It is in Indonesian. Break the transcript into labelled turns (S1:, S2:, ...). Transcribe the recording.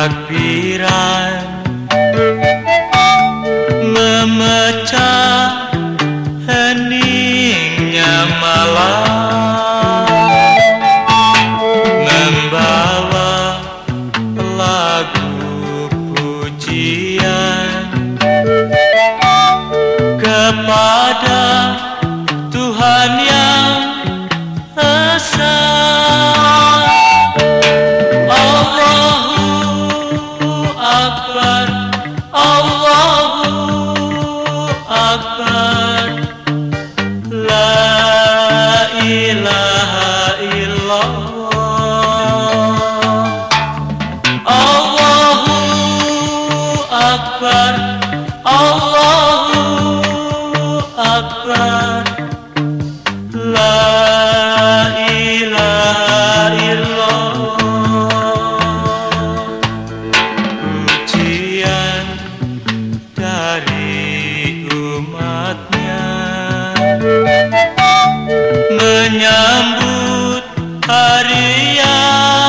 S1: takbiran memecah heningnya malam membawa lagu puji. Akbar Allahu Akbar. La ilaha illallah. Allahu Akbar Allahu menyambut hari yang